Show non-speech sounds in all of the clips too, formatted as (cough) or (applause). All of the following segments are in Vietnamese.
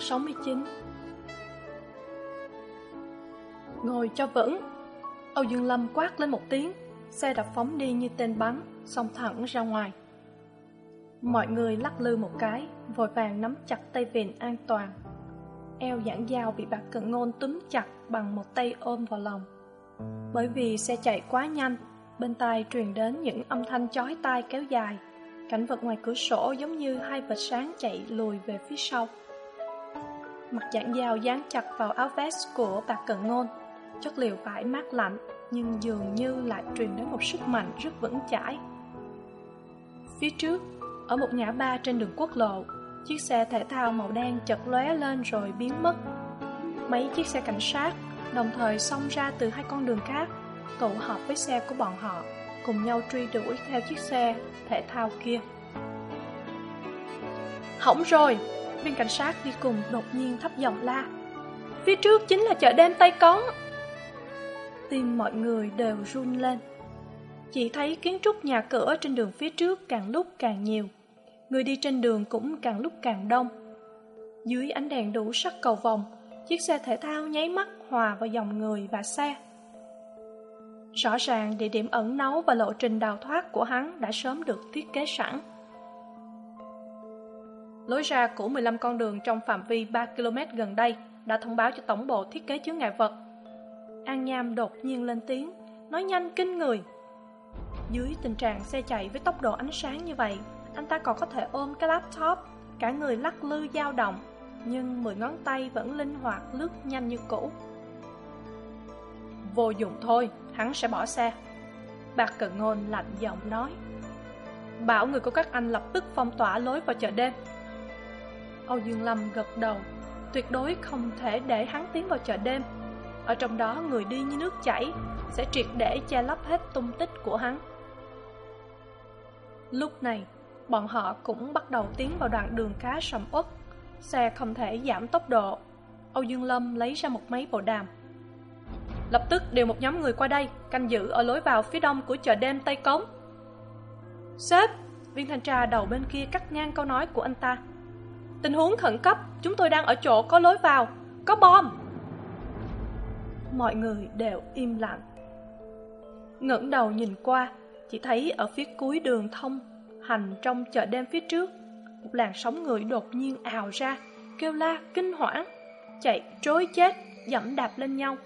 Chương 69 Ngồi cho vững, Âu Dương Lâm quát lên một tiếng, Xe đạp phóng đi như tên bắn, Xông thẳng ra ngoài. Mọi người lắc lư một cái, Vội vàng nắm chặt tay vịn an toàn. Eo giãn dao bị bạc cận ngôn túm chặt Bằng một tay ôm vào lòng. Bởi vì xe chạy quá nhanh, Bên tai truyền đến những âm thanh chói tai kéo dài. Cảnh vật ngoài cửa sổ giống như hai vệt sáng chạy lùi về phía sau. Mặt giảng dao dán chặt vào áo vest của bà cận ngôn. Chất liệu vải mát lạnh Nhưng dường như lại truyền đến một sức mạnh rất vững chãi. Phía trước, ở một ngã ba trên đường quốc lộ Chiếc xe thể thao màu đen chật lóe lên rồi biến mất. Mấy chiếc xe cảnh sát đồng thời xông ra từ hai con đường khác Tụ họp với xe của bọn họ Cùng nhau truy đuổi theo chiếc xe thể thao kia. Hỏng rồi! Viên cảnh sát đi cùng đột nhiên thấp giọng la. Phía trước chính là chợ đêm tay cón. Tim mọi người đều run lên. Chỉ thấy kiến trúc nhà cửa trên đường phía trước càng lúc càng nhiều. Người đi trên đường cũng càng lúc càng đông. Dưới ánh đèn đủ sắc cầu vòng Chiếc xe thể thao nháy mắt hòa vào dòng người và xe. Rõ ràng địa điểm ẩn náu và lộ trình đào thoát của hắn đã sớm được thiết kế sẵn. Lối ra của 15 con đường trong phạm vi 3 km gần đây đã thông báo cho tổng bộ thiết kế chướng ngại vật. An Nham đột nhiên lên tiếng, nói nhanh kinh người. Dưới tình trạng xe chạy với tốc độ ánh sáng như vậy, anh ta còn có thể ôm cái laptop, cả người lắc lư dao động, nhưng mười ngón tay vẫn linh hoạt lướt nhanh như cũ. Vô dụng thôi, hắn sẽ bỏ xe. Bạc Cận Ngôn lạnh giọng nói. Bảo người của các anh lập tức phong tỏa lối vào chợ đêm. Âu Dương Lâm gật đầu, Tuyệt đối không thể để hắn tiến vào chợ đêm. Ở trong đó, người đi như nước chảy, Sẽ triệt để che lấp hết tung tích của hắn. Lúc này, Bọn họ cũng bắt đầu tiến vào đoạn đường cá sầm uất. Xe không thể giảm tốc độ. Âu Dương Lâm lấy ra một máy bộ đàm. Lập tức điều một nhóm người qua đây, Canh giữ ở lối vào phía đông của chợ đêm Tây Cống. Sếp, Viên thanh tra đầu bên kia cắt ngang câu nói của anh ta. Tình huống khẩn cấp, chúng tôi đang ở chỗ có lối vào, có bom. Mọi người đều im lặng. ngẩng đầu nhìn qua, chỉ thấy ở phía cuối đường thông, hành trong chợ đêm phía trước, một làn sóng người đột nhiên ào ra, kêu la kinh hoảng, chạy trối chết, dẫm đạp lên nhau.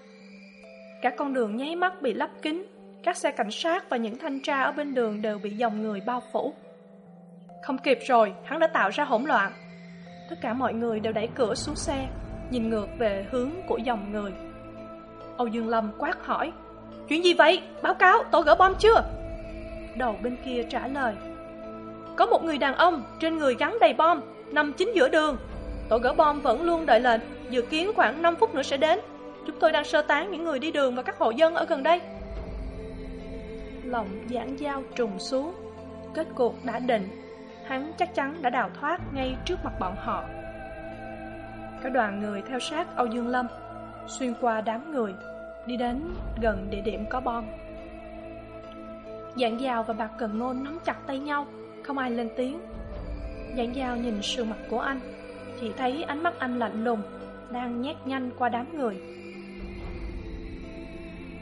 Cả con đường nháy mắt bị lấp kín, các xe cảnh sát và những thanh tra ở bên đường đều bị dòng người bao phủ. Không kịp rồi, hắn đã tạo ra hỗn loạn. Tất cả mọi người đều đẩy cửa xuống xe Nhìn ngược về hướng của dòng người. Âu Dương Lâm quát hỏi Chuyện gì vậy? Báo cáo, tôi gỡ bom chưa? Đầu bên kia trả lời Có một người đàn ông trên người gắn đầy bom Nằm chính giữa đường. Tổ gỡ bom vẫn luôn đợi lệnh Dự kiến khoảng 5 phút nữa sẽ đến. Chúng tôi đang sơ tán những người đi đường và các hộ dân ở gần đây. Lòng giãn dao trùng xuống Kết cuộc đã định hắn chắc chắn đã đào thoát ngay trước mặt bọn họ. Cả đoàn người theo sát âu dương lâm, xuyên qua đám người, đi đến gần địa điểm có bom. Dạng Giao và bạc cần ngôn nắm chặt tay nhau, không ai lên tiếng. Dạng Giao nhìn sự mặt của anh chỉ thấy ánh mắt anh lạnh lùng, đang nhét nhanh qua đám người.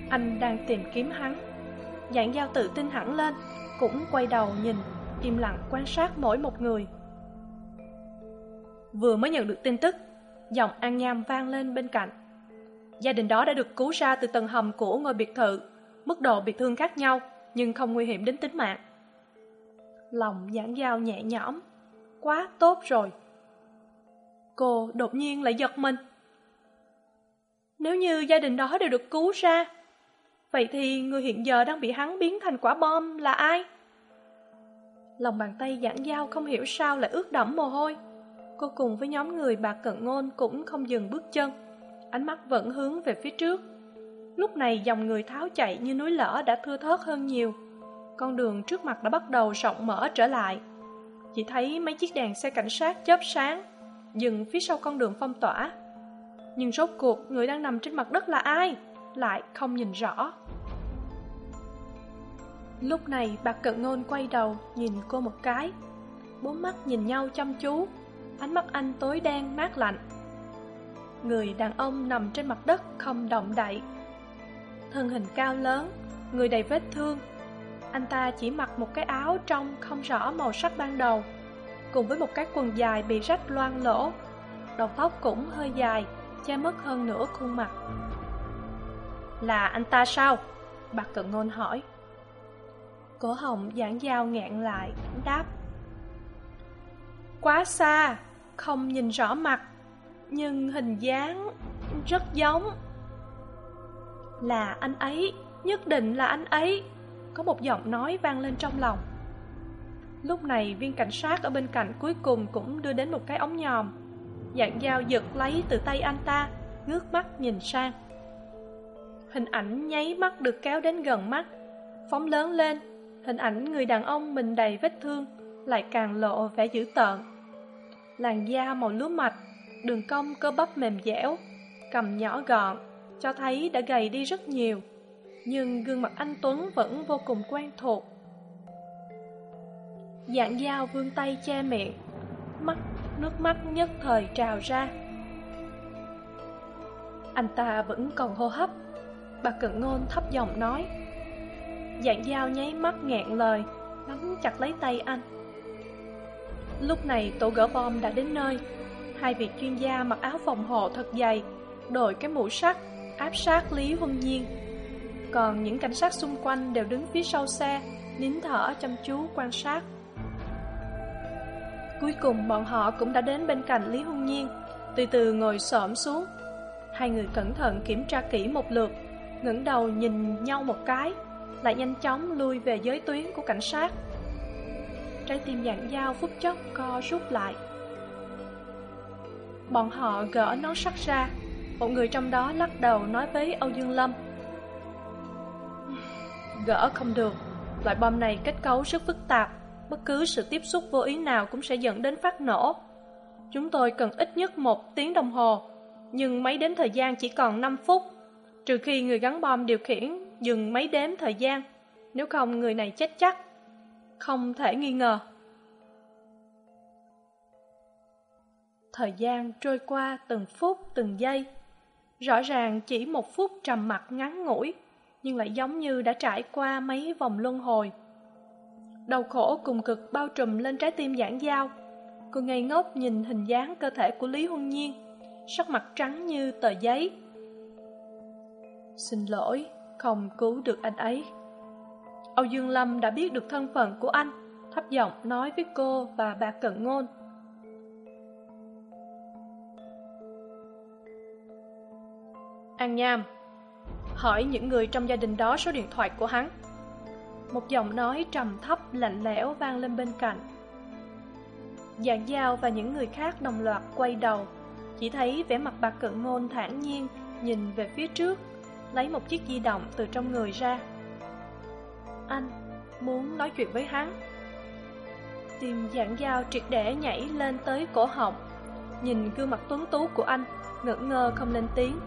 Anh đang tìm kiếm hắn. Dạng Giao tự tin hẳn lên, cũng quay đầu nhìn im lặng quan sát mỗi một người. Vừa mới nhận được tin tức, giọng an nham vang lên bên cạnh. Gia đình đó đã được cứu ra từ tầng hầm của ngôi biệt thự, mức độ bị thương khác nhau nhưng không nguy hiểm đến tính mạng. Lòng giảng giao nhẹ nhõm, quá tốt rồi. Cô đột nhiên lại giật mình. Nếu như gia đình đó đều được cứu ra, vậy thì người hiện giờ đang bị hắn biến thành quả bom là ai? Lòng bàn tay giãn dao không hiểu sao lại ướt đẫm mồ hôi. Cô cùng với nhóm người bà cận ngôn cũng không dừng bước chân, ánh mắt vẫn hướng về phía trước. Lúc này dòng người tháo chạy như núi lở đã thưa thớt hơn nhiều. Con đường trước mặt đã bắt đầu rộng mở trở lại. Chỉ thấy mấy chiếc đèn xe cảnh sát chớp sáng, dừng phía sau con đường phong tỏa. Nhưng rốt cuộc người đang nằm trên mặt đất là ai? Lại không nhìn rõ lúc này bà cận ngôn quay đầu nhìn cô một cái. Bốn mắt nhìn nhau chăm chú. Ánh mắt anh tối đen mát lạnh. Người đàn ông nằm trên mặt đất không động đậy. Thân hình cao lớn, người đầy vết thương. Anh ta chỉ mặc một cái áo trong không rõ màu sắc ban đầu, cùng với một cái quần dài bị rách loang lỗ. Đầu tóc cũng hơi dài, che mất hơn nửa khuôn mặt. Là anh ta sao? bà cận ngôn hỏi cổ họng giảng dao ngạn lại, đáp. Quá xa, không nhìn rõ mặt, nhưng hình dáng rất giống. Là anh ấy, nhất định là anh ấy, có một giọng nói vang lên trong lòng. Lúc này, viên cảnh sát ở bên cạnh cuối cùng cũng đưa đến một cái ống nhòm. Dạng dao giật lấy từ tay anh ta, ngước mắt nhìn sang. Hình ảnh nháy mắt được kéo đến gần mắt, phóng lớn lên hình ảnh người đàn ông mình đầy vết thương lại càng lộ vẻ dữ tợn. Làn da màu lúa mạch, đường cong cơ bắp mềm dẻo, cầm nhỏ gọn, cho thấy đã gầy đi rất nhiều, nhưng gương mặt anh tuấn vẫn vô cùng quen thuộc. Dạng dao vươn tay che miệng, mắt, nước mắt nhất thời trào ra. Anh ta vẫn còn hô hấp, bà cận ngôn thấp giọng nói dạng dao nháy mắt ngẹn lời, nắm chặt lấy tay anh. Lúc này tổ gỡ bom đã đến nơi. Hai vị chuyên gia mặc áo phòng hộ thật dày, đội cái mũ sắt, áp sát lý huân nhiên. Còn những cảnh sát xung quanh đều đứng phía sau xe, nín thở chăm chú quan sát. Cuối cùng bọn họ cũng đã đến bên cạnh lý huân nhiên, từ từ ngồi xổm xuống. Hai người cẩn thận kiểm tra kỹ một lượt, ngẩng đầu nhìn nhau một cái lại nhanh chóng lui về giới tuyến của cảnh sát. Trái tim dạng dao phút chốc co rút lại. Bọn họ gỡ nón sắt ra, một người trong đó lắc đầu nói với âu dương lâm. Gỡ không được, loại bom này kết cấu rất phức tạp, bất cứ sự tiếp xúc vô ý nào cũng sẽ dẫn đến phát nổ. Chúng tôi cần ít nhất một tiếng đồng hồ, nhưng máy đến thời gian chỉ còn năm phút, trừ khi người gắn bom điều khiển dừng mấy đếm thời gian. Nếu không, người này chết chắc. Không thể nghi ngờ. Thời gian trôi qua từng phút, từng giây. Rõ ràng chỉ một phút trầm mặc ngắn ngủi, nhưng lại giống như đã trải qua mấy vòng luân hồi. Đau khổ cùng cực bao trùm lên trái tim giảng dao cô ngây ngốc nhìn hình dáng cơ thể của lý huân nhiên, sắc mặt trắng như tờ giấy. Xin lỗi không cứu được anh ấy. Âu dương lâm đã biết được thân phận của anh, thấp giọng nói với cô và bà cận ngôn. An nham, hỏi những người trong gia đình đó số điện thoại của hắn. Một giọng nói trầm thấp, lạnh lẽo vang lên bên cạnh. Dạng Giao và những người khác đồng loạt quay đầu, chỉ thấy vẻ mặt bà cận ngôn thản nhiên nhìn về phía trước lấy một chiếc di động từ trong người ra. Anh muốn nói chuyện với hắn. Tim giảng dao triệt để nhảy lên tới cổ họng. Nhìn gương mặt tuấn tú của anh, ngỡ ngơ không lên tiếng.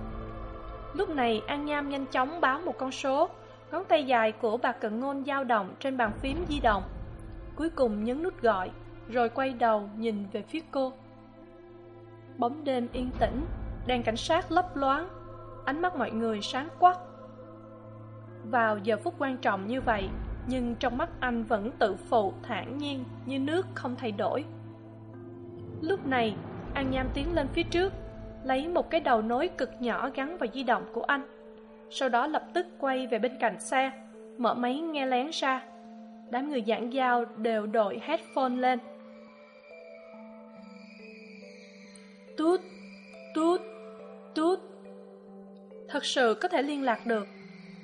Lúc này an nham nhanh chóng báo một con số, ngón tay dài của bà cận ngôn dao động trên bàn phím di động. Cuối cùng nhấn nút gọi, rồi quay đầu nhìn về phía cô. Bóng đêm yên tĩnh, đèn cảnh sát lấp loáng ánh mắt mọi người sáng quắc. Vào giờ phút quan trọng như vậy, nhưng trong mắt anh vẫn tự phụ thản nhiên như nước không thay đổi. Lúc này, an nham tiến lên phía trước, lấy một cái đầu nối cực nhỏ gắn vào di động của anh. Sau đó lập tức quay về bên cạnh xe, mở máy nghe lén ra. Đám người giảng giao đều đội headphone lên. Tút tút tút thật sự có thể liên lạc được.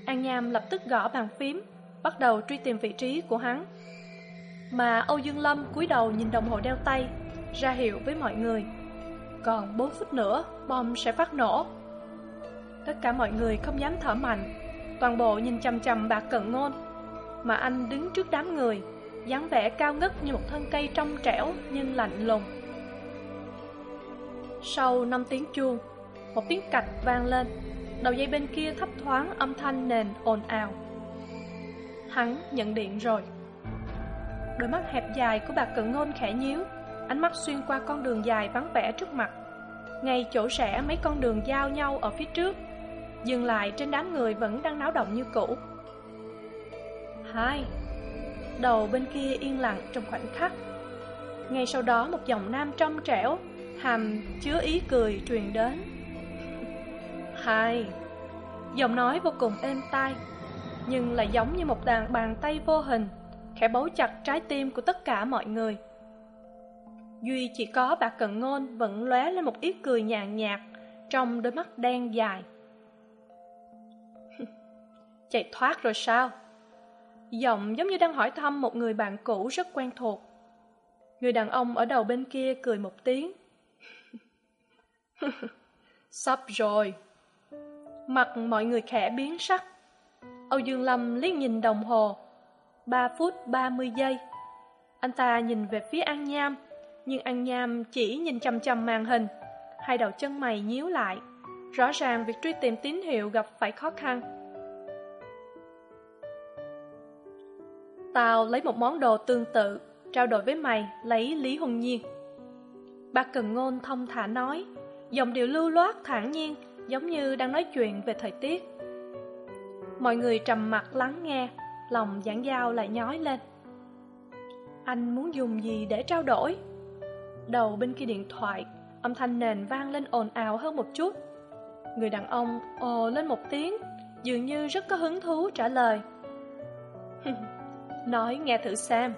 An nham lập tức gõ bàn phím, bắt đầu truy tìm vị trí của hắn. Mà âu dương lâm cúi đầu nhìn đồng hồ đeo tay, ra hiệu với mọi người. Còn bốn phút nữa, bom sẽ phát nổ. Tất cả mọi người không dám thở mạnh, toàn bộ nhìn chằm chằm bạc cận ngôn. Mà anh đứng trước đám người, dáng vẻ cao ngất như một thân cây trong trẻo nhưng lạnh lùng. Sau năm tiếng chuông, một tiếng cạch vang lên đầu dây bên kia thấp thoáng âm thanh nền ồn ào. Hắn nhận điện rồi. Đôi mắt hẹp dài của bà cận ngôn khẽ nhíu, ánh mắt xuyên qua con đường dài vắng vẻ trước mặt. Ngay chỗ rẽ mấy con đường giao nhau ở phía trước, dừng lại trên đám người vẫn đang náo động như cũ. Hai, đầu bên kia yên lặng trong khoảnh khắc. Ngay sau đó một giọng nam trong trẻo, hàm chứa ý cười truyền đến hai giọng nói vô cùng êm tai, nhưng lại giống như một đàn bàn tay vô hình, khẽ bấu chặt trái tim của tất cả mọi người. Duy chỉ có bà cận ngôn vẫn lóe lên một ít cười nhàn nhạt trong đôi mắt đen dài. (laughs) Chạy thoát rồi sao? Giọng giống như đang hỏi thăm một người bạn cũ rất quen thuộc. Người đàn ông ở đầu bên kia cười một tiếng. (laughs) Sắp rồi mặt mọi người khẽ biến sắc. Âu dương lâm liếc nhìn đồng hồ. Ba phút ba mươi giây. Anh ta nhìn về phía an nham, nhưng an nham chỉ nhìn chằm chằm màn hình. Hai đầu chân mày nhíu lại. Rõ ràng việc truy tìm tín hiệu gặp phải khó khăn. Tao lấy một món đồ tương tự, trao đổi với mày, lấy lý Hùng nhiên. Bác cần ngôn thông thả nói, giọng điệu lưu loát thản nhiên giống như đang nói chuyện về thời tiết. Mọi người trầm mặc lắng nghe, lòng giảng giao lại nhói lên. Anh muốn dùng gì để trao đổi? Đầu bên kia điện thoại, âm thanh nền vang lên ồn ào hơn một chút. Người đàn ông ồ lên một tiếng, dường như rất có hứng thú trả lời. (laughs) Nói nghe thử xem.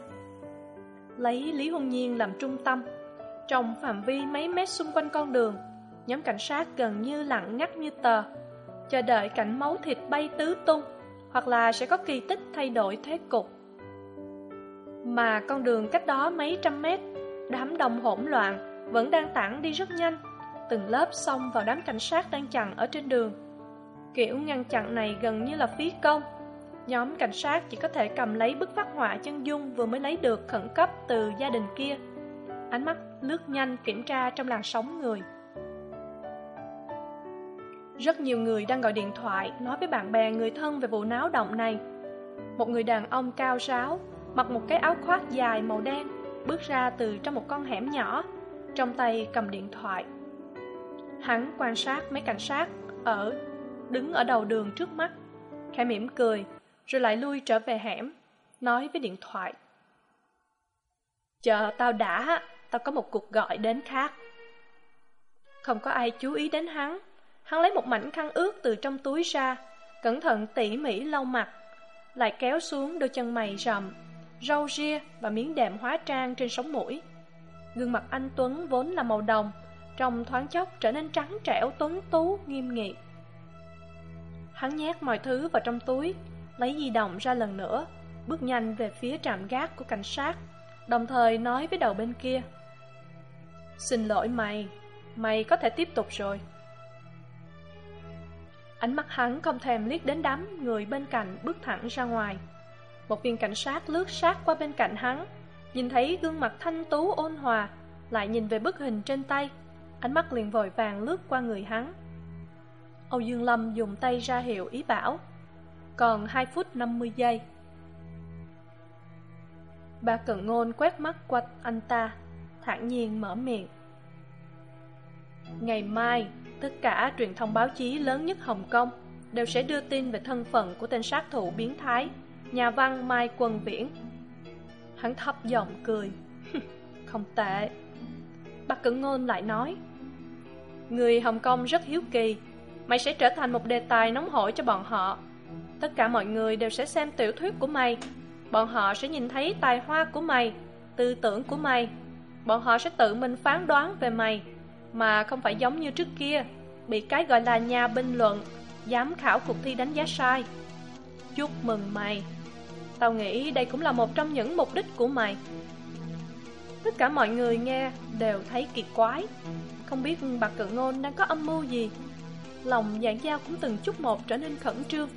Lấy lý hôn nhiên làm trung tâm, trong phạm vi mấy mét xung quanh con đường nhóm cảnh sát gần như lặng ngắt như tờ. Chờ đợi cảnh máu thịt bay tứ tung, hoặc là sẽ có kỳ tích thay đổi thế cục. Mà con đường cách đó mấy trăm mét, đám đông hỗn loạn vẫn đang tản đi rất nhanh. Từng lớp xông vào đám cảnh sát đang chặn ở trên đường. Kiểu ngăn chặn này gần như là phí công. Nhóm cảnh sát chỉ có thể cầm lấy bức phát họa chân dung vừa mới lấy được khẩn cấp từ gia đình kia. Ánh mắt lướt nhanh kiểm tra trong làn sóng người rất nhiều người đang gọi điện thoại, nói với bạn bè, người thân về vụ náo động này. Một người đàn ông cao ráo, mặc một cái áo khoác dài màu đen, bước ra từ trong một con hẻm nhỏ, trong tay cầm điện thoại. Hắn quan sát mấy cảnh sát ở, đứng ở đầu đường trước mắt. Khẽ mỉm cười, rồi lại lui trở về hẻm, nói với điện thoại. Chờ tao đã, tao có một cuộc gọi đến khác. Không có ai chú ý đến hắn hắn lấy một mảnh khăn ướt từ trong túi ra, cẩn thận tỉ mỉ lau mặt, lại kéo xuống đôi chân mày rậm, râu ria và miếng đệm hóa trang trên sống mũi. Gương mặt anh tuấn vốn là màu đồng trong thoáng chốc trở nên trắng trẻo, tuấn tú, nghiêm nghị. Hắn nhét mọi thứ vào trong túi, lấy di động ra lần nữa, bước nhanh về phía trạm gác của cảnh sát, đồng thời nói với đầu bên kia. Xin lỗi mày mày có thể tiếp tục rồi ánh mắt hắn không thèm liếc đến đám người bên cạnh bước thẳng ra ngoài. Một viên cảnh sát lướt sát qua bên cạnh hắn, nhìn thấy gương mặt thanh tú ôn hòa, lại nhìn về bức hình trên tay. Ánh mắt liền vội vàng lướt qua người hắn. Âu dương lâm dùng tay ra hiệu ý bảo, còn hai phút năm mươi giây. Bà cận ngôn quét mắt qua anh ta, thản nhiên mở miệng. Ngày mai tất cả truyền thông báo chí lớn nhất hồng kông đều sẽ đưa tin về thân phận của tên sát thủ biến thái, nhà văn mai quân viễn. Hắn thấp giọng cười. cười (laughs) không tệ. Bác cẩn ngôn lại nói, người hồng kông rất hiếu kỳ. Mày sẽ trở thành một đề tài nóng hổi cho bọn họ. Tất cả mọi người đều sẽ xem tiểu thuyết của mày. Bọn họ sẽ nhìn thấy tài hoa của mày, tư tưởng của mày. Bọn họ sẽ tự mình phán đoán về mày mà không phải giống như trước kia, bị cái gọi là nhà bình luận, giám khảo cuộc thi đánh giá sai. Chúc mừng mày. Tao nghĩ đây cũng là một trong những mục đích của mày. Tất cả mọi người nghe đều thấy kỳ quái. Không biết bà cự ngôn đang có âm mưu gì. Lòng dạng giao cũng từng chút một trở nên khẩn trương.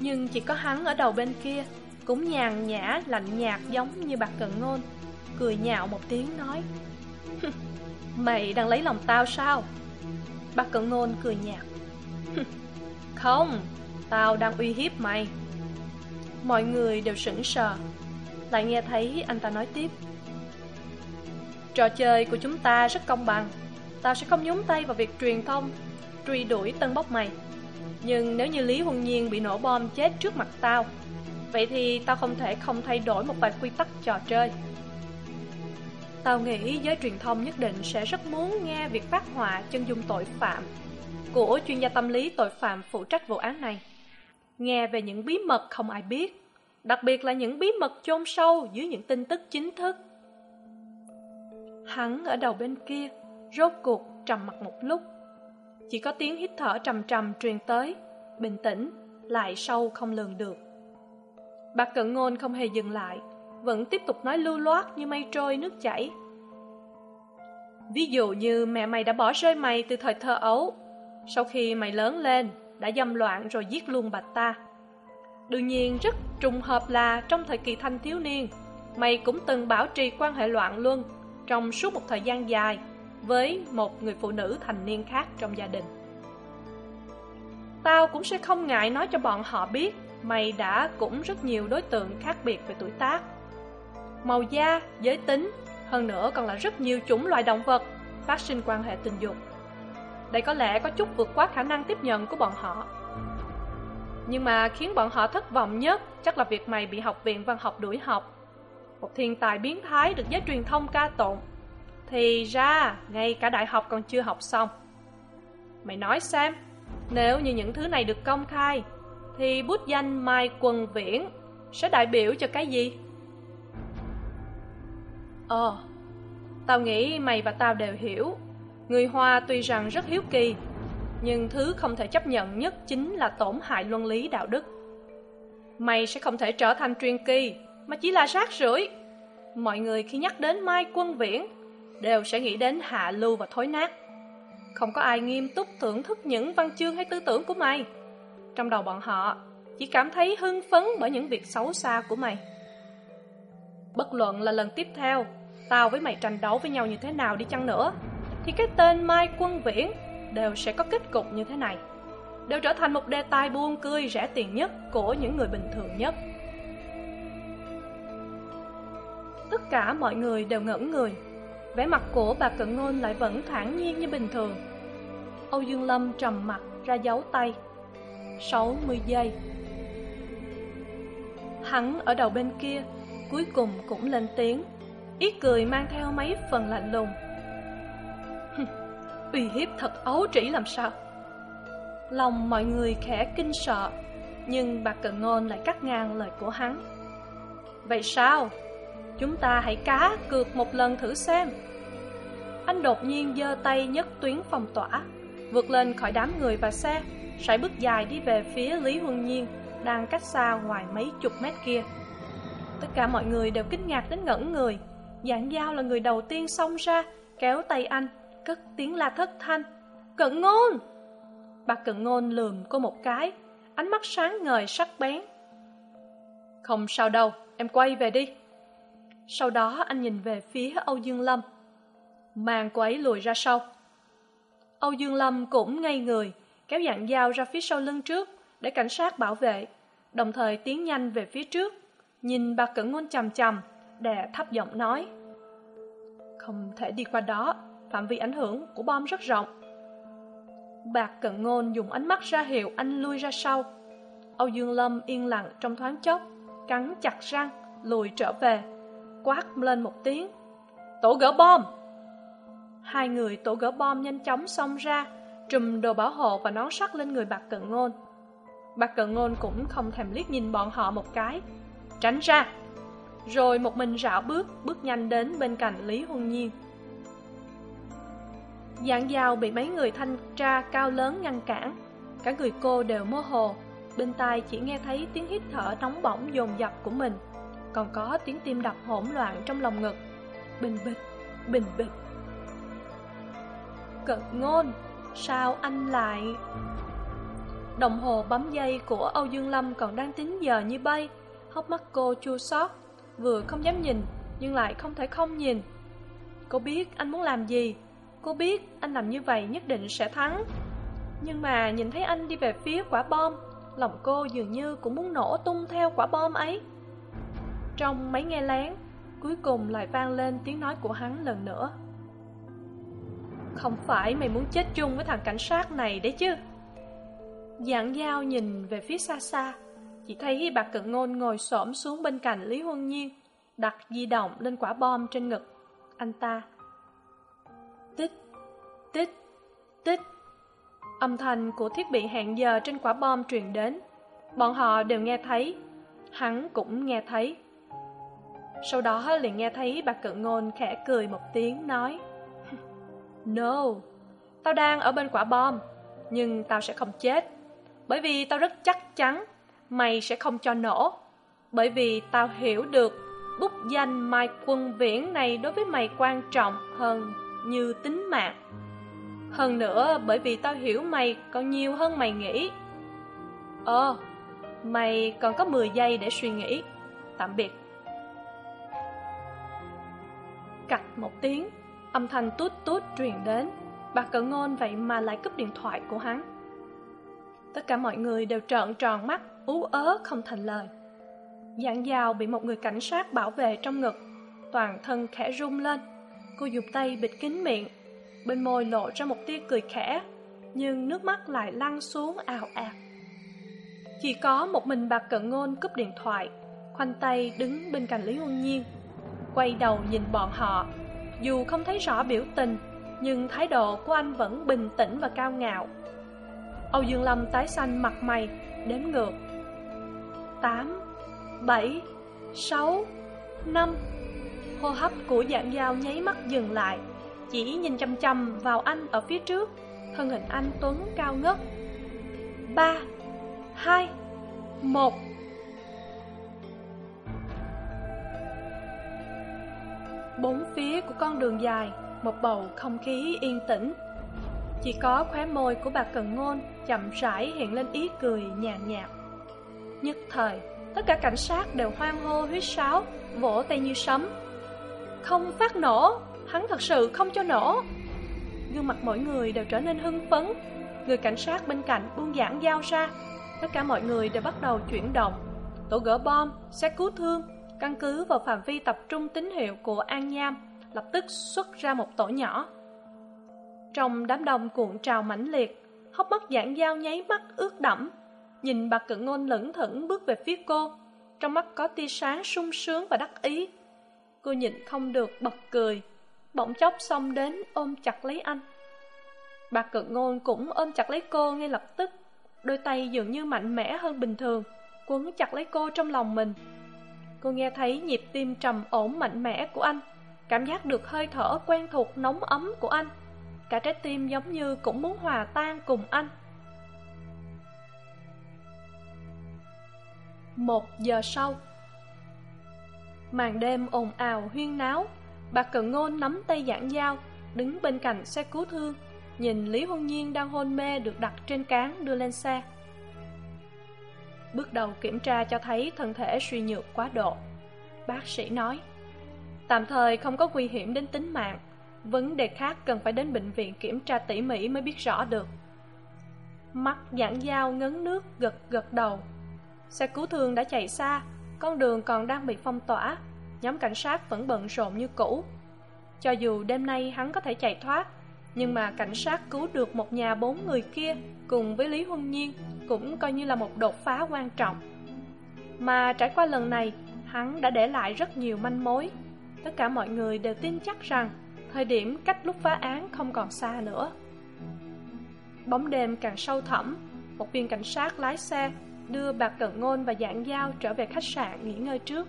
Nhưng chỉ có hắn ở đầu bên kia, cũng nhàn nhã, lạnh nhạt giống như bạc cận ngôn, cười nhạo một tiếng nói (laughs) mày đang lấy lòng tao sao? Bác cận ngôn cười nhạt. (laughs) Không, tao đang uy hiếp mày. Mọi người đều sững sờ, lại nghe thấy anh ta nói tiếp. Trò chơi của chúng ta rất công bằng, tao sẽ không nhúng tay vào việc truyền thông, truy đuổi tân bốc mày. Nhưng nếu như lý huân nhiên bị nổ bom chết trước mặt tao, vậy thì tao không thể không thay đổi một vài quy tắc trò chơi tao nghĩ giới truyền thông nhất định sẽ rất muốn nghe việc phát họa chân dung tội phạm của chuyên gia tâm lý tội phạm phụ trách vụ án này. Nghe về những bí mật không ai biết, đặc biệt là những bí mật chôn sâu dưới những tin tức chính thức. Hắn ở đầu bên kia, rốt cuộc trầm mặt một lúc. Chỉ có tiếng hít thở trầm trầm truyền tới, bình tĩnh, lại sâu không lường được. Bà cận ngôn không hề dừng lại vẫn tiếp tục nói lưu loát như mây trôi, nước chảy. Ví dụ như mẹ mày đã bỏ rơi mày từ thời thơ ấu. Sau khi mày lớn lên, đã dâm loạn rồi giết luôn bà ta. Đương nhiên, rất trùng hợp là trong thời kỳ thanh thiếu niên, mày cũng từng bảo trì quan hệ loạn luân trong suốt một thời gian dài với một người phụ nữ thành niên khác trong gia đình. Tao cũng sẽ không ngại nói cho bọn họ biết mày đã cũng rất nhiều đối tượng khác biệt về tuổi tác màu da, giới tính, hơn nữa còn là rất nhiều chủng loại động vật phát sinh quan hệ tình dục. Đây có lẽ có chút vượt quá khả năng tiếp nhận của bọn họ. Nhưng mà khiến bọn họ thất vọng nhất chắc là việc mày bị học viện văn học đuổi học. Một thiên tài biến thái được giới truyền thông ca tụng. Thì ra, ngay cả đại học còn chưa học xong. Mày nói xem, nếu như những thứ này được công khai, thì bút danh mai quần viễn sẽ đại biểu cho cái gì? Ờ tao nghĩ mày và tao đều hiểu. Người hoa tuy rằng rất hiếu kỳ, nhưng thứ không thể chấp nhận nhất chính là tổn hại luân lý đạo đức. Mày sẽ không thể trở thành truyền kỳ, mà chỉ là rác rưởi. Mọi người khi nhắc đến mai quân viễn đều sẽ nghĩ đến hạ lưu và thối nát. Không có ai nghiêm túc thưởng thức những văn chương hay tư tưởng của mày. Trong đầu bọn họ, chỉ cảm thấy hưng phấn bởi những việc xấu xa của mày. Bất luận là lần tiếp theo tao với mày tranh đấu với nhau như thế nào đi chăng nữa? Thì cái tên mai quân viễn đều sẽ có kết cục như thế này. Đều trở thành một đề tài buông cười rẻ tiền nhất của những người bình thường nhất. Tất cả mọi người đều ngẩn người. Vẻ mặt của bà cận ngôn lại vẫn thản nhiên như bình thường. Âu dương lâm trầm mặt ra dấu tay. Sáu mươi giây. Hắn ở đầu bên kia cuối cùng cũng lên tiếng ý cười mang theo mấy phần lạnh lùng. Uy hiếp thật ấu trĩ làm sao? Lòng mọi người khẽ kinh sợ, nhưng bà cận ngôn lại cắt ngang lời của hắn. Vậy sao? Chúng ta hãy cá cược một lần thử xem. Anh đột nhiên giơ tay nhấc tuyến phòng tỏa, vượt lên khỏi đám người và xe, sải bước dài đi về phía lý huân nhiên, đang cách xa ngoài mấy chục mét kia. Tất cả mọi người đều kinh ngạc đến ngẩn người giảng giao là người đầu tiên xông ra, kéo tay anh, cất tiếng la thất thanh. Cận ngôn! Bà cận ngôn lườm cô một cái, ánh mắt sáng ngời sắc bén. Không sao đâu, em quay về đi. Sau đó anh nhìn về phía âu dương lâm. Mang cô ấy lùi ra sau. Âu dương lâm cũng ngây người, kéo dạng dao ra phía sau lưng trước để cảnh sát bảo vệ, đồng thời tiến nhanh về phía trước, nhìn bà cẩn ngôn chằm chằm đè thấp giọng nói. Không thể đi qua đó, phạm vi ảnh hưởng của bom rất rộng. Bạc cận ngôn dùng ánh mắt ra hiệu anh lui ra sau. Âu dương lâm yên lặng trong thoáng chốc, cắn chặt răng, lùi trở về, quát lên một tiếng. Tổ gỡ bom! Hai người tổ gỡ bom nhanh chóng xông ra, trùm đồ bảo hộ và nón sắt lên người bạc cận ngôn. Bạc cận ngôn cũng không thèm liếc nhìn bọn họ một cái. Tránh ra! Rồi một mình rảo bước bước nhanh đến bên cạnh lý huân nhiên. Dạng dào bị mấy người thanh tra cao lớn ngăn cản. Cả người cô đều mơ hồ. Bên tai chỉ nghe thấy tiếng hít thở nóng bỏng dồn dập của mình. Còn có tiếng tim đập hỗn loạn trong lòng ngực. Bình bịch bình bịch. Cận ngôn, sao anh lại? Đồng hồ bấm dây của âu dương lâm còn đang tính giờ như bay. Hốc mắt cô chua xót vừa không dám nhìn, nhưng lại không thể không nhìn. Cô biết anh muốn làm gì. Cô biết anh làm như vậy nhất định sẽ thắng. Nhưng mà nhìn thấy anh đi về phía quả bom, lòng cô dường như cũng muốn nổ tung theo quả bom ấy. Trong mấy nghe lén, cuối cùng lại vang lên tiếng nói của hắn lần nữa. Không phải mày muốn chết chung với thằng cảnh sát này đấy chứ. Dạng dao nhìn về phía xa xa chỉ thấy bà cận ngôn ngồi xổm xuống bên cạnh lý huân nhiên, đặt di động lên quả bom trên ngực. Anh ta, tích tích tích. Âm thanh của thiết bị hẹn giờ trên quả bom truyền đến. Bọn họ đều nghe thấy, hắn cũng nghe thấy. Sau đó liền nghe thấy bà cận ngôn khẽ cười một tiếng, nói, (laughs) no, tao đang ở bên quả bom, nhưng tao sẽ không chết, bởi vì tao rất chắc chắn mày sẽ không cho nổ. Bởi vì tao hiểu được, bút danh mai quân viễn này đối với mày quan trọng hơn như tính mạng. Hơn nữa, bởi vì tao hiểu mày còn nhiều hơn mày nghĩ. Ờ mày còn có mười giây để suy nghĩ. Tạm biệt. Cạch một tiếng, âm thanh tút tút truyền đến. Bà cờ ngôn vậy mà lại cúp điện thoại của hắn. Tất cả mọi người đều trợn tròn mắt ú ớ không thành lời. Dạng dào bị một người cảnh sát bảo vệ trong ngực, toàn thân khẽ run lên. Cô dùng tay bịt kín miệng, bên môi lộ ra một tia cười khẽ, nhưng nước mắt lại lăn xuống ào ạt. Chỉ có một mình bà cận ngôn cúp điện thoại, khoanh tay đứng bên cạnh lý huân nhiên, quay đầu nhìn bọn họ. Dù không thấy rõ biểu tình, nhưng thái độ của anh vẫn bình tĩnh và cao ngạo. Âu dương lâm tái xanh mặt mày, đếm ngược tám, bảy, sáu, năm. Hô hấp của dạng dao nháy mắt dừng lại. Chỉ nhìn chăm chăm vào anh ở phía trước, thân hình anh tuấn cao ngất. Ba, hai, một. Bốn phía của con đường dài, một bầu không khí yên tĩnh. Chỉ có khóe môi của bà cần ngôn chậm rãi hiện lên ý cười nhàn nhạt nhất thời, tất cả cảnh sát đều hoang hô huyết sáo, vỗ tay như sấm. Không phát nổ, hắn thật sự không cho nổ. Gương mặt mỗi người đều trở nên hưng phấn. Người cảnh sát bên cạnh buông giảng dao ra. Tất cả mọi người đều bắt đầu chuyển động. Tổ gỡ bom xe cứu thương, căn cứ vào phạm vi tập trung tín hiệu của an nham, lập tức xuất ra một tổ nhỏ. Trong đám đông cuộn trào mãnh liệt, hốc mắt giảng dao nháy mắt ướt đẫm nhìn bà cự ngôn lững thững bước về phía cô, trong mắt có tia sáng sung sướng và đắc ý. Cô nhịn không được bật cười, bỗng chốc xông đến ôm chặt lấy anh. Bà cự ngôn cũng ôm chặt lấy cô ngay lập tức, đôi tay dường như mạnh mẽ hơn bình thường, quấn chặt lấy cô trong lòng mình. Cô nghe thấy nhịp tim trầm ổn mạnh mẽ của anh, cảm giác được hơi thở quen thuộc nóng ấm của anh. Cả trái tim giống như cũng muốn hòa tan cùng anh. Một giờ sau. Màn đêm ồn ào huyên náo, bà cận ngôn nắm tay giảng dao đứng bên cạnh xe cứu thương, nhìn lý huân nhiên đang hôn mê được đặt trên cán đưa lên xe. Bước đầu kiểm tra cho thấy thân thể suy nhược quá độ. Bác sĩ nói, tạm thời không có nguy hiểm đến tính mạng, vấn đề khác cần phải đến bệnh viện kiểm tra tỉ mỉ mới biết rõ được. Mắt giảng dao ngấn nước gật gật đầu xe cứu thương đã chạy xa, con đường còn đang bị phong tỏa. Nhóm cảnh sát vẫn bận rộn như cũ. Cho dù đêm nay hắn có thể chạy thoát, nhưng mà cảnh sát cứu được một nhà bốn người kia cùng với lý huân nhiên cũng coi như là một đột phá quan trọng. Mà trải qua lần này, hắn đã để lại rất nhiều manh mối. Tất cả mọi người đều tin chắc rằng thời điểm cách lúc phá án không còn xa nữa. Bóng đêm càng sâu thẳm, một viên cảnh sát lái xe đưa bạc cận ngôn và dạng giao trở về khách sạn nghỉ ngơi trước.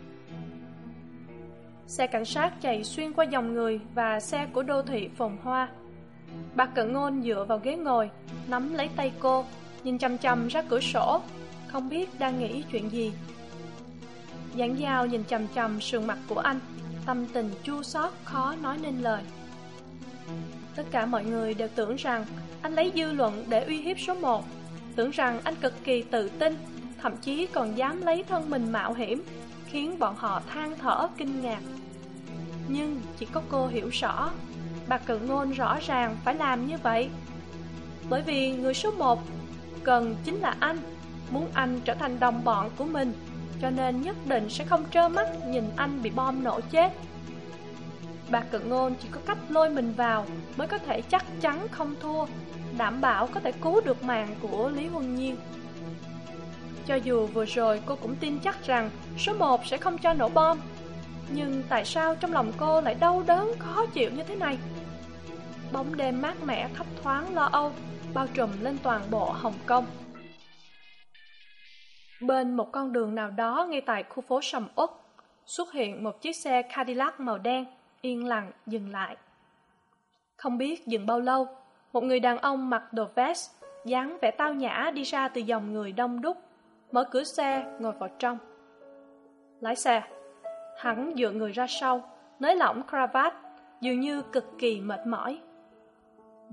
Xe cảnh sát chạy xuyên qua dòng người và xe của đô thị phồn hoa. Bạc cận ngôn dựa vào ghế ngồi, nắm lấy tay cô, nhìn chăm chăm ra cửa sổ, không biết đang nghĩ chuyện gì. Giảng giao nhìn chầm chầm sườn mặt của anh, Tâm tình chua xót, khó nói nên lời. Tất cả mọi người đều tưởng rằng Anh lấy dư luận để uy hiếp số một. Tưởng rằng anh cực kỳ tự tin, Thậm chí còn dám lấy thân mình mạo hiểm, Khiến bọn họ than thở, kinh ngạc. Nhưng chỉ có cô hiểu rõ, Bà cự ngôn rõ ràng phải làm như vậy. Bởi vì người số một Cần chính là anh, Muốn anh trở thành đồng bọn của mình, cho nên nhất định sẽ không trơ mắt nhìn anh bị bom nổ chết. Bà cự ngôn chỉ có cách lôi mình vào mới có thể chắc chắn không thua. Đảm bảo có thể cứu được mạng của Lý Huân Nhiên. Cho dù vừa rồi cô cũng tin chắc rằng số 1 sẽ không cho nổ bom Nhưng tại sao trong lòng cô lại đau đớn khó chịu như thế này? Bóng đêm mát mẻ thấp thoáng lo âu Bao trùm lên toàn bộ Hồng Kông. Bên một con đường nào đó ngay tại khu phố Sầm Uất xuất hiện một chiếc xe Cadillac màu đen, yên lặng dừng lại. Không biết dừng bao lâu, một người đàn ông mặc đồ vest, dáng vẻ tao nhã đi ra từ dòng người đông đúc, mở cửa xe ngồi vào trong. Lái xe, hắn dựa người ra sau, nới lỏng cravat, dường như cực kỳ mệt mỏi.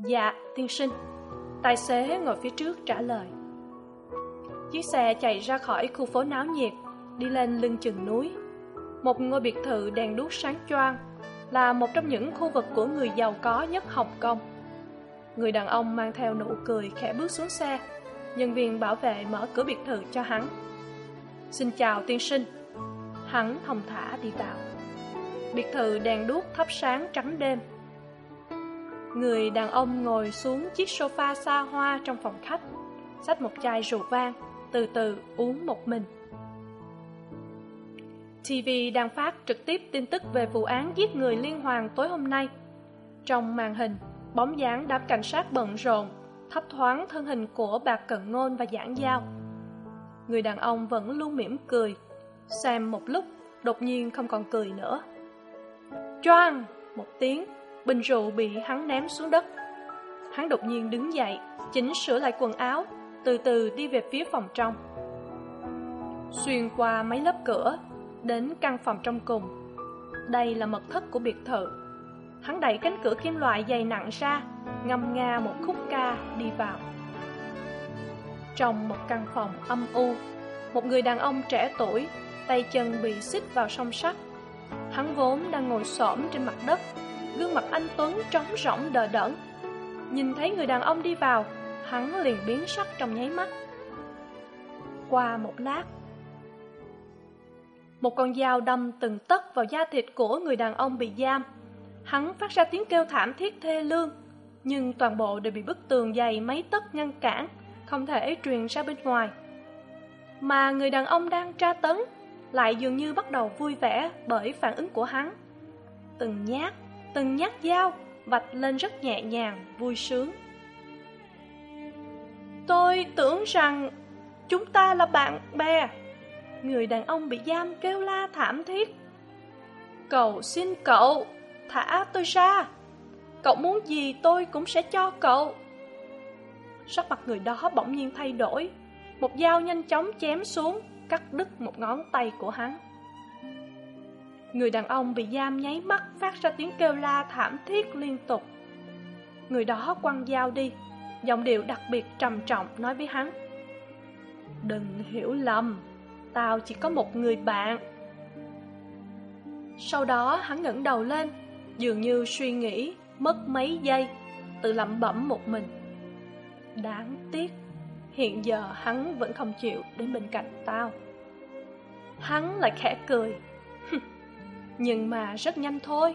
Dạ, tiên sinh. Tài xế ngồi phía trước trả lời. Chiếc xe chạy ra khỏi khu phố náo nhiệt, đi lên lưng chừng núi. Một ngôi biệt thự đèn đuốc sáng choang là một trong những khu vực của người giàu có nhất Hồng Kông. Người đàn ông mang theo nụ cười khẽ bước xuống xe. Nhân viên bảo vệ mở cửa biệt thự cho hắn. Xin chào tiên sinh. Hắn thong thả đi vào. Biệt thự đèn đuốc thắp sáng trắng đêm. Người đàn ông ngồi xuống chiếc sofa xa hoa trong phòng khách, xách một chai rượu vang từ từ uống một mình TV đang phát trực tiếp tin tức về vụ án giết người liên hoàn tối hôm nay. Trong màn hình, bóng dáng đám cảnh sát bận rộn, thấp thoáng thân hình của bà Cận Ngôn và Giảng Giao. Người đàn ông vẫn luôn mỉm cười, xem một lúc, đột nhiên không còn cười nữa. Choang! Một tiếng, bình rượu bị hắn ném xuống đất. Hắn đột nhiên đứng dậy, chỉnh sửa lại quần áo, từ từ đi về phía phòng trong xuyên qua mấy lớp cửa đến căn phòng trong cùng đây là mật thất của biệt thự hắn đẩy cánh cửa kim loại dày nặng ra, ngâm nga một khúc ca đi vào. Trong một căn phòng âm u, một người đàn ông trẻ tuổi, tay chân bị xích vào song sắt. Hắn vốn đang ngồi xổm trên mặt đất, gương mặt anh tuấn trống rỗng đờ đẫn. Nhìn thấy người đàn ông đi vào, hắn liền biến sắc trong nháy mắt. Qua một lát, một con dao đâm từng tấc vào da thịt của người đàn ông bị giam hắn phát ra tiếng kêu thảm thiết thê lương nhưng toàn bộ đều bị bức tường dày mấy tấc ngăn cản không thể truyền ra bên ngoài mà người đàn ông đang tra tấn lại dường như bắt đầu vui vẻ bởi phản ứng của hắn từng nhát từng nhát dao vạch lên rất nhẹ nhàng vui sướng Tôi tưởng rằng chúng ta là bạn bè. Người đàn ông bị giam kêu la thảm thiết. cầu xin cậu, thả tôi ra. Cậu muốn gì tôi cũng sẽ cho cậu. Sắc mặt người đó bỗng nhiên thay đổi. Một dao nhanh chóng chém xuống, cắt đứt một ngón tay của hắn. Người đàn ông bị giam nháy mắt phát ra tiếng kêu la thảm thiết liên tục. Người đó quăng dao đi, giọng điệu đặc biệt trầm trọng nói với hắn đừng hiểu lầm tao chỉ có một người bạn sau đó hắn ngẩng đầu lên dường như suy nghĩ, mất mấy giây, tự lẩm bẩm một mình. Đáng tiếc, hiện giờ hắn vẫn không chịu đến bên cạnh tao. Hắn lại khẽ cười. cười nhưng mà rất nhanh thôi.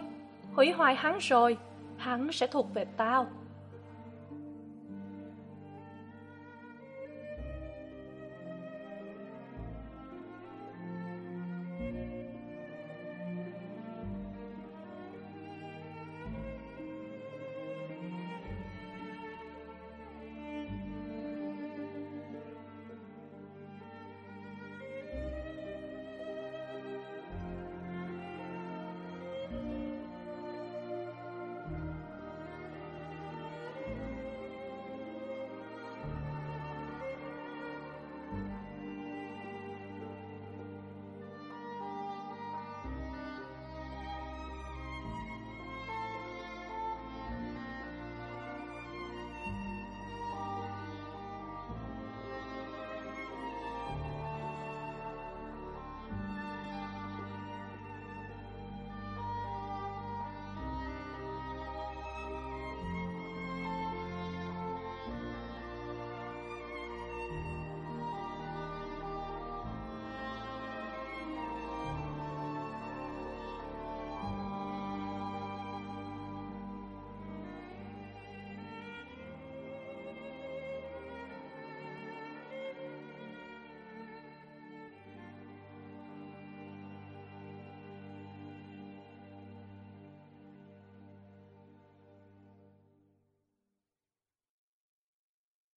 Hủy hoại hắn rồi, hắn sẽ thuộc về tao.